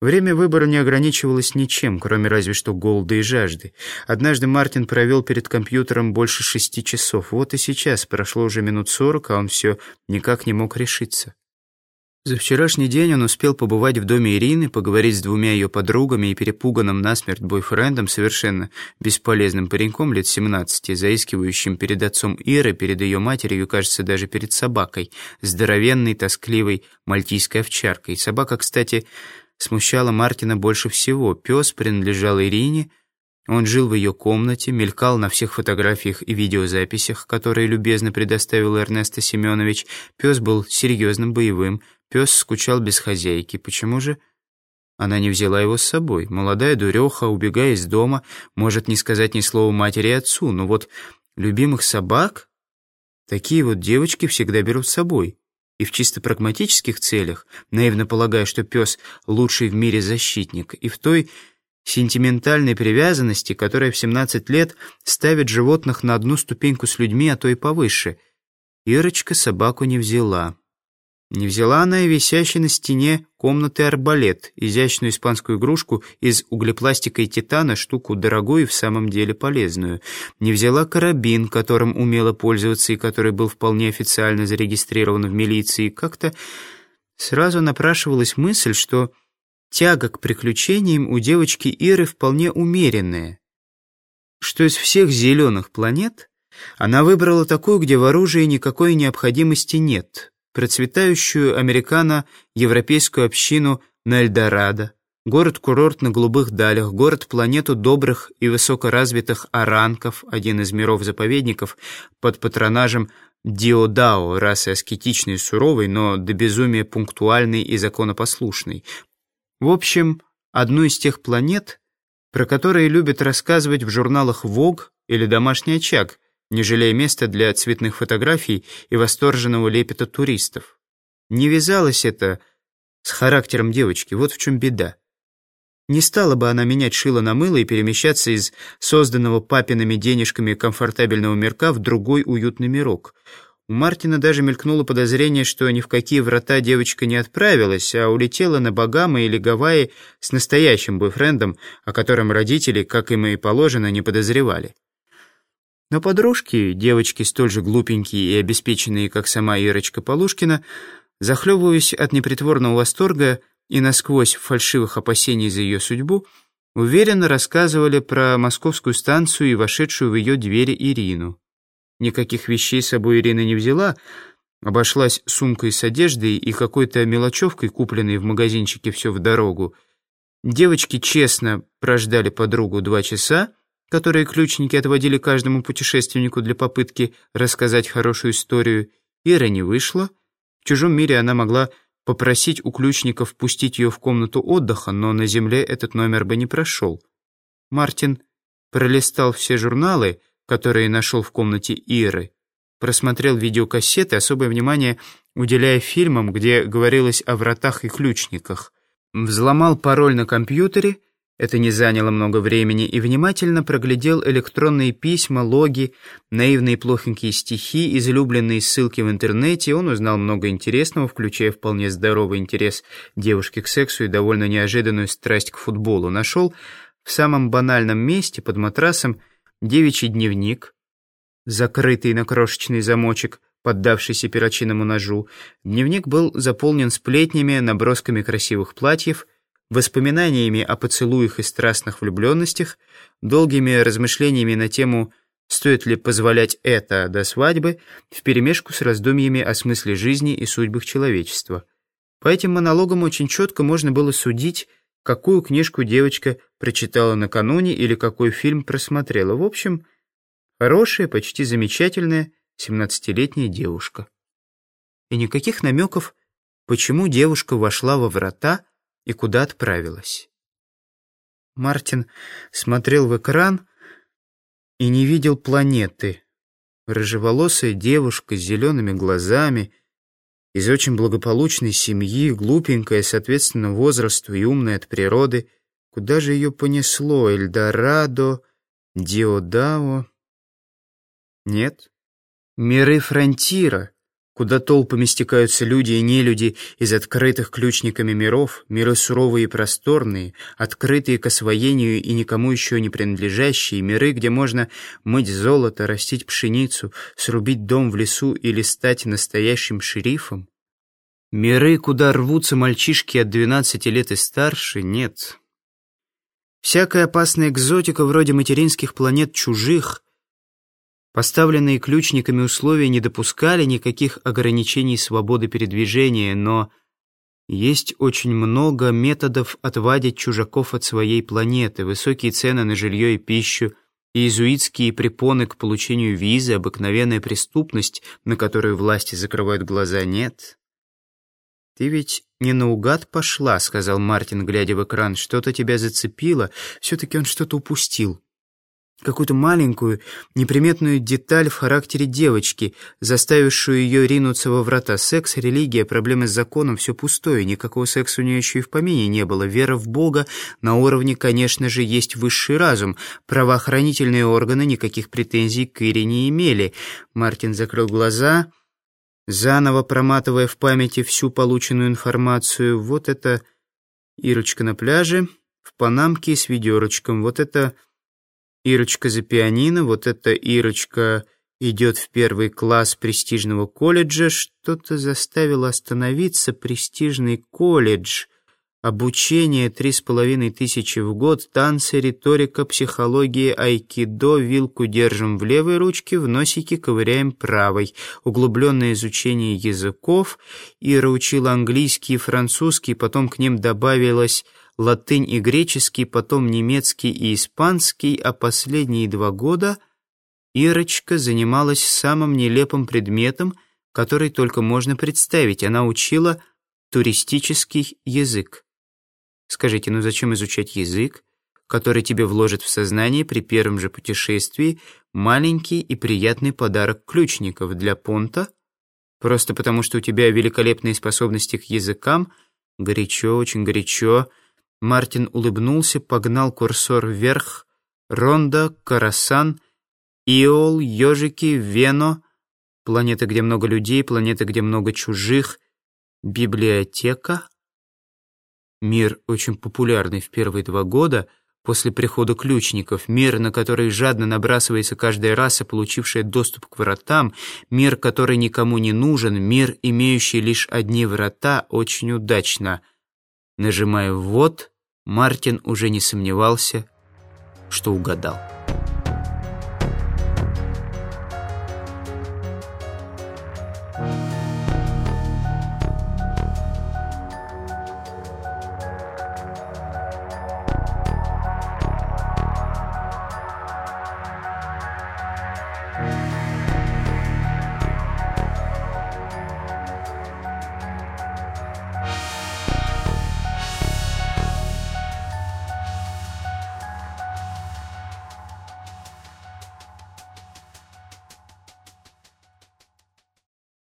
Время выбора не ограничивалось ничем, кроме разве что голода и жажды. Однажды Мартин провел перед компьютером больше шести часов. Вот и сейчас прошло уже минут сорок, а он все никак не мог решиться. За вчерашний день он успел побывать в доме Ирины, поговорить с двумя ее подругами и перепуганным насмерть бойфрендом, совершенно бесполезным пареньком лет 17, заискивающим перед отцом Иры, перед ее матерью кажется, даже перед собакой, здоровенной, тоскливой мальтийской овчаркой. Собака, кстати, смущало Мартина больше всего. Пес принадлежал Ирине, он жил в ее комнате, мелькал на всех фотографиях и видеозаписях, которые любезно предоставил Эрнесто Семенович. Пес был серьезным, боевым, пес скучал без хозяйки. Почему же она не взяла его с собой? Молодая дуреха, убегая из дома, может не сказать ни слова матери и отцу, но вот любимых собак такие вот девочки всегда берут с собой и в чисто прагматических целях, наивно полагая, что пес лучший в мире защитник, и в той сентиментальной привязанности, которая в 17 лет ставит животных на одну ступеньку с людьми, а то и повыше. Ирочка собаку не взяла. Не взяла она и висящий на стене комнаты арбалет, изящную испанскую игрушку из углепластика и титана, штуку дорогую и в самом деле полезную. Не взяла карабин, которым умела пользоваться и который был вполне официально зарегистрирован в милиции. Как-то сразу напрашивалась мысль, что тяга к приключениям у девочки Иры вполне умеренная. Что из всех зеленых планет она выбрала такую, где в оружии никакой необходимости нет — процветающую американо-европейскую общину на Эльдорадо, город-курорт на голубых далях, город-планету добрых и высокоразвитых оранков, один из миров-заповедников, под патронажем Диодао, расы аскетичной и суровой, но до безумия пунктуальной и законопослушной. В общем, одну из тех планет, про которые любят рассказывать в журналах Vogue или «Домашний очаг», не жалея места для цветных фотографий и восторженного лепета туристов. Не вязалось это с характером девочки, вот в чем беда. Не стала бы она менять шило на мыло и перемещаться из созданного папиными денежками комфортабельного мирка в другой уютный мирок. У Мартина даже мелькнуло подозрение, что ни в какие врата девочка не отправилась, а улетела на Багамы или Гавайи с настоящим бойфрендом, о котором родители, как им и положено, не подозревали. Но подружки, девочки столь же глупенькие и обеспеченные, как сама Ирочка Полушкина, захлебываясь от непритворного восторга и насквозь фальшивых опасений за ее судьбу, уверенно рассказывали про московскую станцию и вошедшую в ее двери Ирину. Никаких вещей с собой Ирина не взяла, обошлась сумкой с одеждой и какой-то мелочевкой, купленной в магазинчике все в дорогу. Девочки честно прождали подругу два часа, которые ключники отводили каждому путешественнику для попытки рассказать хорошую историю, Ира не вышла. В чужом мире она могла попросить у ключников впустить ее в комнату отдыха, но на земле этот номер бы не прошел. Мартин пролистал все журналы, которые нашел в комнате Иры, просмотрел видеокассеты, особое внимание уделяя фильмам, где говорилось о вратах и ключниках, взломал пароль на компьютере это не заняло много времени, и внимательно проглядел электронные письма, логи, наивные плохенькие стихи, излюбленные ссылки в интернете. Он узнал много интересного, включая вполне здоровый интерес девушки к сексу и довольно неожиданную страсть к футболу. Нашел в самом банальном месте, под матрасом, девичий дневник, закрытый на крошечный замочек, поддавшийся перочинному ножу. Дневник был заполнен сплетнями, набросками красивых платьев — воспоминаниями о поцелуях и страстных влюбленностях, долгими размышлениями на тему «Стоит ли позволять это до свадьбы?» вперемешку с раздумьями о смысле жизни и судьбах человечества. По этим монологам очень четко можно было судить, какую книжку девочка прочитала накануне или какой фильм просмотрела. В общем, хорошая, почти замечательная 17-летняя девушка. И никаких намеков, почему девушка вошла во врата, и куда отправилась. Мартин смотрел в экран и не видел планеты. Рыжеволосая девушка с зелеными глазами, из очень благополучной семьи, глупенькая, соответственно, возрасту и умная от природы. Куда же ее понесло? Эльдорадо? Диодао? Нет. Миры Фронтира, куда толпами стекаются люди и нелюди из открытых ключниками миров, миры суровые и просторные, открытые к освоению и никому еще не принадлежащие, миры, где можно мыть золото, растить пшеницу, срубить дом в лесу или стать настоящим шерифом. Миры, куда рвутся мальчишки от 12 лет и старше, нет. Всякая опасная экзотика вроде материнских планет чужих, поставленные ключниками условия не допускали никаких ограничений свободы передвижения, но есть очень много методов отвадить чужаков от своей планеты, высокие цены на жилье и пищу, иезуитские препоны к получению визы, обыкновенная преступность, на которую власти закрывают глаза, нет. «Ты ведь не наугад пошла», — сказал Мартин, глядя в экран. «Что-то тебя зацепило. Все-таки он что-то упустил. Какую-то маленькую, неприметную деталь в характере девочки, заставившую ее ринуться во врата. Секс, религия, проблемы с законом — все пустое. Никакого секса у нее еще и в помине не было. Вера в Бога на уровне, конечно же, есть высший разум. Правоохранительные органы никаких претензий к Ире не имели. Мартин закрыл глаза заново проматывая в памяти всю полученную информацию. Вот это Ирочка на пляже, в панамке с ведерочком. Вот это Ирочка за пианино, вот это Ирочка идет в первый класс престижного колледжа. Что-то заставило остановиться престижный колледж — Обучение три с половиной тысячи в год, танцы, риторика, психология, айкидо, вилку держим в левой ручке, в носике ковыряем правой. Углубленное изучение языков. Ира учила английский и французский, потом к ним добавилось латынь и греческий, потом немецкий и испанский, а последние два года Ирочка занималась самым нелепым предметом, который только можно представить. Она учила туристический язык. Скажите, ну зачем изучать язык, который тебе вложит в сознание при первом же путешествии маленький и приятный подарок ключников для понта? Просто потому, что у тебя великолепные способности к языкам? Горячо, очень горячо. Мартин улыбнулся, погнал курсор вверх. Ронда, Карасан, Иол, Ёжики, Вено. Планета, где много людей, планета, где много чужих. Библиотека. Мир очень популярный в первые два года после прихода ключников, мир, на который жадно набрасывается каждая раса, получившая доступ к вратам, мир, который никому не нужен, мир, имеющий лишь одни врата, очень удачно. Нажимая «ввод», Мартин уже не сомневался, что угадал.